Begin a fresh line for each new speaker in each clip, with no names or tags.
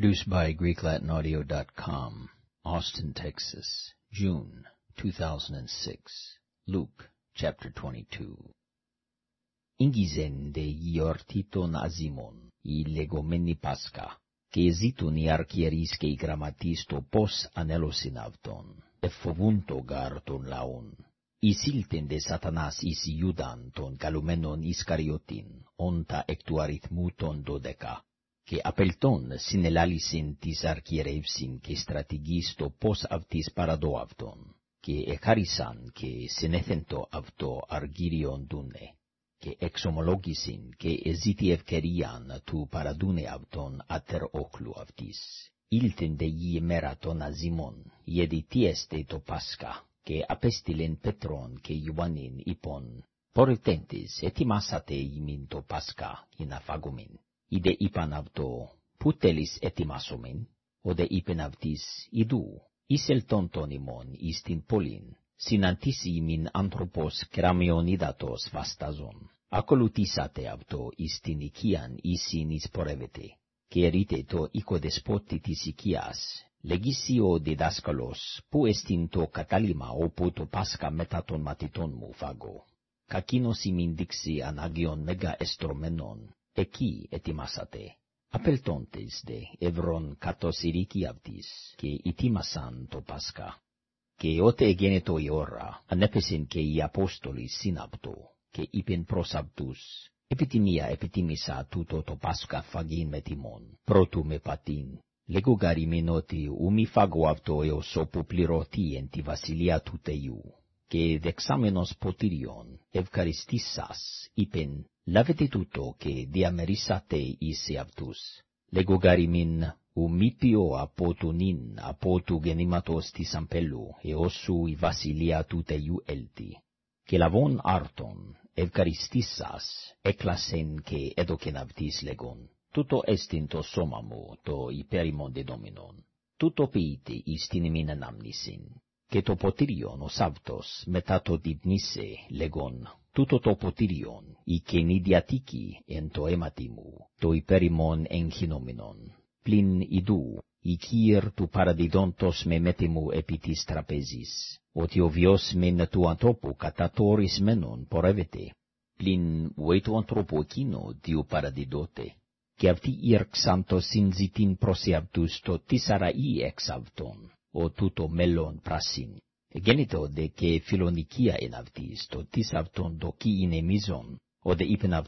Produced by GreekLatinAudio.com, Austin, Texas, June 2006. Luke, chapter 22. Ingisen de Iortiton Azimon, η λεγόμενη Πάσχα, και ζήτουν οι αρχιερείς και οι γραμματείς το πώς ανέλωσιν αυτον, εφοβούν το γάρ των λαών. Ισήλτεν δε σατανάς εις Ιούδαν των καλουμένων Ισκαριωτήν, όντα εκ του αριθμού των δωδεκά. και απελτών συνελάλησιν της αρχιερεύσιν και στρατηγίστο πως αυτής παραδό και εχάρισαν και συνέθεντο αυτό αργύριον δούνε, και εξομολόγησιν και εζήτη ευκαιρίαν του παραδούνε αυτον ατερ όκλου αυτής. Δε γη ημέρα των αζήμων, γιατί τι το Πάσχα, και απέστειλεν Πέτρον και Ιωάννην, είπων, «Πορετέντες, ετοιμάσατε ide ipan avto putelis etimasomen, ode ipen avtis idu, isel tontonimon istin polin, sinantisi min anthropos kramionidatos αυτο ιστιν οικίαν ίσιν εις και ρίτε το οίκο δεσπότη της οικίας, λεγίσι διδάσκαλος που εστιν το κατάλημα όπου το Πάσχα μετά των μαθητών μου εκεί ετοιμάσατε. Απελτώντες δε ευρών κατός και ετοιμασαν το Πάσχα. Και ότε έγινε η ώρα, ανέπεσεν και οι Απόστολοι σύναπτο, και είπεν προς αυτούς, επιτιμία τούτο το Πάσχα φαγήν με τιμών, πρότου με πατήν. Λέγω ότι ούμι φάγω αυτό έως όπου εν τη βασιλεία του Και δεξάμενος ποτήριον, ευχαριστήσας, είπεν, λάβετε τούτο και διαμερίσατε εισι αυτούς. Λέγω γαριμίν, ουμίπιο από του νυν, από του γεννήματος της αμπέλου, εώσου η βασιλεία του τελειού έλτη. Και λαβών άρτων, ευχαριστήσας, έκλασεν και έδωκεν αυτής τούτο έστιν το σώμα μου, το υπέρημον δεδόμινον, τούτο ποιήτη εις την ημίν. Και το ποτήριον ο τούτο το η κενή διατίκη εν το αίματι μου, το υπέρημον εγχυνόμινον, πλην ιδού, η κύρ του παραδιδόντος με μέτη ότι ο βιός μεν του ανθρώπου κατά πορεύεται, πλην ουέ του ανθρώπου και αυτή ήρξαν το συνζητήν προς εαυτούς το τίσαρα ή εξ ο τούτο μέλλον. Γέννητε οδε και φιλονικία εν τίς αυτον δοκί είναι μίζον, οδε είπεν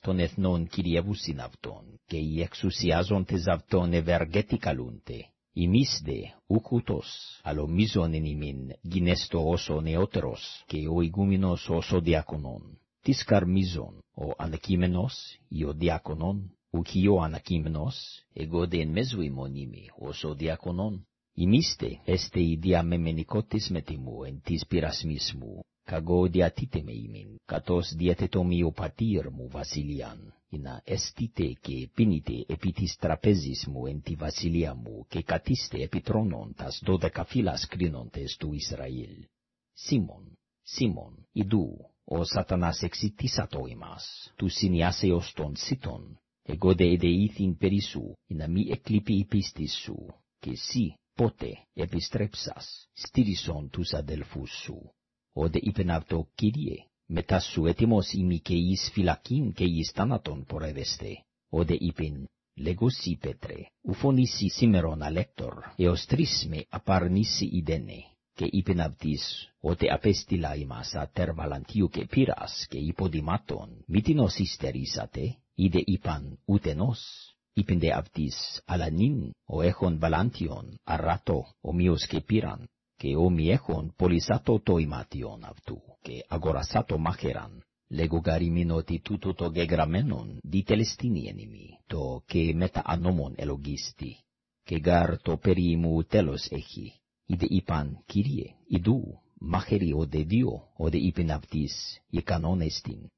των εθνών κυριεύουσιν αυτον, και οι εξουσιάζοντες αυτον ευεργέτη καλούντε. Ημίς δε, ούκ ούτος, αλλο μίζον εν ημίν, γινέστο όσο νεότερος, και ο ηγούμενος όσο διάκονον. Τις καρμίζον, ο ανακείμενος, ή ο διάκονον, ούκ ή ο ανακείμενος, εγώ δε εν μέσου ημών. Ημίστε, έστε η διαμεμενικότης με τιμού εν της πειρασμής μου, καγώ διατίτε με ημίν, κατός διατετομοι ο πατήρ μου βασιλιάν, ή να έστειτε και επίνητε επί της τραπέζης μου εν τη βασιλεία μου, και κατήστε επί τρόνων τας δώδεκα φύλας κρίνοντες του Ισραήλ. Σίμων, Σίμων, ιδού, ο σατανάς εξητήσατο ημάς, του συνειάσεως των σύτων, isterisate, ide ipan utenos, ipende avtis alanin o echon balantion arrato o mios que piran, que o mi echon polisato to imation avtu, que agorasato macheran, lego gariminoti tutu to gegramenon di telestini enimi, to que meta anomon elogisti, que gar to perimu telos echi, ide ipan kirie, idu, macheri o de dio, o de ipin avtis, icanon estin, que exelton eporevti catato ethos isto oros ton elion, i colutisan de avto que imatite. Genomenos de epitutopu ipenavtis, prosefkeste mi iseltin ispirasmon, και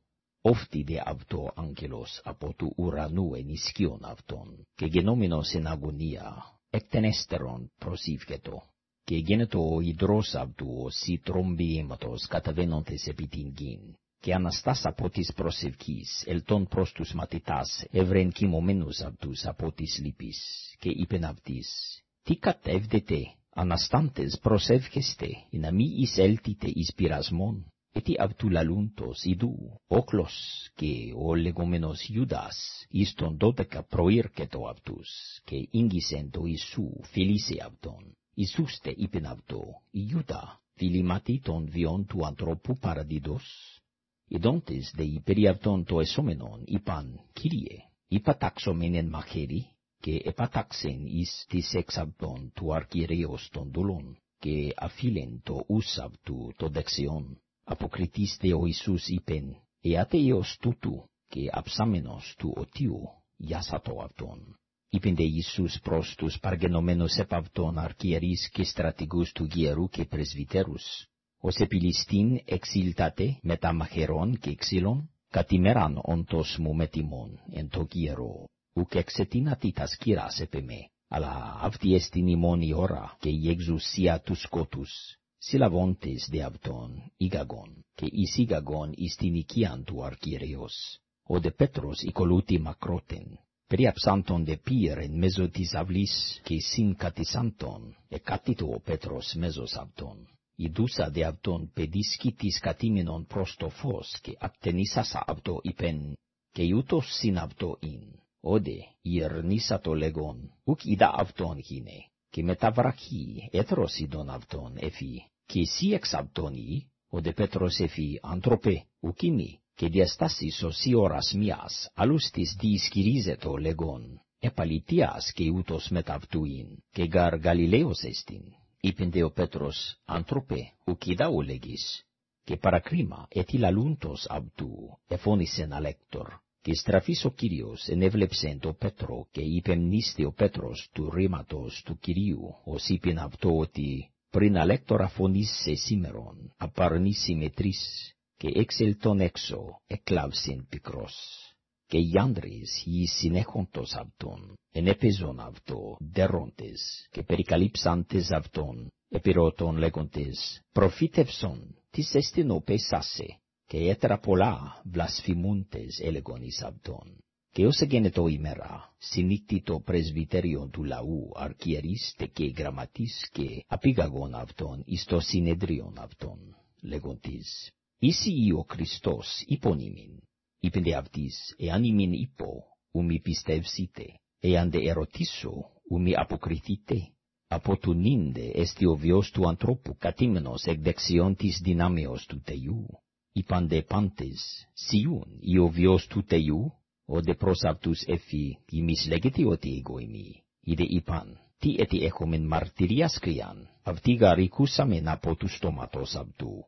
Όφτι δε αυτό άγγελος από του ουρανού ενισχύον αυτόν, και γενόμενος εν αγωνία, εκτενέστερον προσήφκετο, και γένετο ο υδρός αυτού ο σι τρομβιέματος καταβαίνοντες επί την γην, και αναστάς από της προσευχής, ελτών προς τους μαθητάς, ευρέν κοιμωμένους αυτούς από της λύπης, και είπεν αυτής, τι κατεύδετε, αναστάντες προσεύχεστε, ή να μη εισέλθετε εις πειρασμόν, ετι αυτού λαλούντος ιδού, όκλος και ο λεγόμενος Ιούδας, εις τον δώδεκα προήρκετο αυτούς, και ίγγισεν το Ιησού φιλίσε αυτόν. Ιησούστε είπεν αυτό, Ιούδα, φιλημάτι των βιών του ανθρώπου παραδίδος, Ιδόντες δε υπέρι αυτόν το εσόμενον είπαν, Κύριε, υπατάξομεν εν μαχαίρι, και επατάξεν εις της εξ αυτόν του αρχιερέως των δούλων, και αφήλεν το ους αυτού το δεξιόν. Αποκριτής δε ο Ιησούς είπεν, εάτε εος τούτου, και αψάμενος του οτίου, γιάσατο αυτόν. Είπεν δε Ιησούς προς τους παργενωμένους επ' αυτόν αρχιερείς και στρατηγούς του γερού και πρεσβυτέρους, ως επιλιστήν εξήλτατε τα μαχαιρών και ξύλων, κατημέραν όντως μου με τιμών εν το γύρο, ουκ εξετίνατη τας κυράς επί με, αλλά αυτή εστιν ημών η ώρα και η εξουσία του σκότους, συλλαβώντες δε αυτόν ήγαγον, και εις ήγαγον εις την οικίαν του αρκυρεός, ο δε Πέτρος οικολούτη μακρότεν, περιαψάντον δε πύρ εν μέσω της αυλής και συν κατησάντον, εκάτητο ο Πέτρος μέσος αυτόν η δούσα δε αυτόν πεδίσκη της κατήμενον προς το φως και ακτενίσασα αυτό είπεν, και ιούτος συν αυτό ειν. Όδε, ηρνίσα το λεγόν, ουκ είδα αυτόν γίνε, και μετά βραχή έθρος ειδον αυτόν εφή, και εσύ εξ αυτόν ή, όδε Πέτρος εφή ανθρωπέ, ουκ ημί, και διαστάσεις οσί ώρας μιας, αλλούς της διησκυρίζετο λεγόν, επαλητίας και ούτως μεταυτούειν, και γαρ Γαλιλαίος εστιν, Είπεν ο Πέτρος, άνθρωπε, ουκίδα ο λέγεις, και παρακρίμα ετήλαλούντος αυτού, εφώνησεν αλέκτορ, και στραφής ο Κύριος ενέβλεψεν το Πέτρο, και υπεμνίστη ο Πέτρος του ρήματος του Κυρίου, ως είπεν αυτό ότι, πριν αλέκτορα φωνήσε σήμερον, απαρνήσει με τρεις, και εξελτών έξω, εκλάβσιν πικρός και οι άντρες οι συνέχοντος αυτόν, ενέπαιζον αυτό, δέροντες, και περικαλύψαντες αυτόν, επιρώτων λέγοντες, προφήτευσον, τις εστινό πεσάσε, και έτερα πολλά βλασφημούντες έλεγον εις αυτόν. Και ως εγένετο ημέρα, συνήκτη το πρεσβυτεριον του λαού αρκιερίστε και γραμματής και απήγαγον αυτόν εις το συνεδρίον αυτόν, λέγοντες, «Ήσι ο Χριστός υπονήμην, είπεν δε αυτής, εάν ημίν είπω, ου πιστεύσite, εάν δε ερωτήσω, ου μη αποκριθείτε, από του νίνδε εστι ο βιος του ανθρώπου κατήμενος εκ δεξιών της δυνάμεως του Θεού. Είπαν δε πάντες, σιούν ή ο βιος του Θεού, ο δε προς αυτούς εφή, ημείς λέγεται ότι εγώ ημί. Είδε είπαν, τι έτι έχομεν μαρτυρίας κρυάν, αυτοί γαρικούσαμεν από τους στόματος αυτού.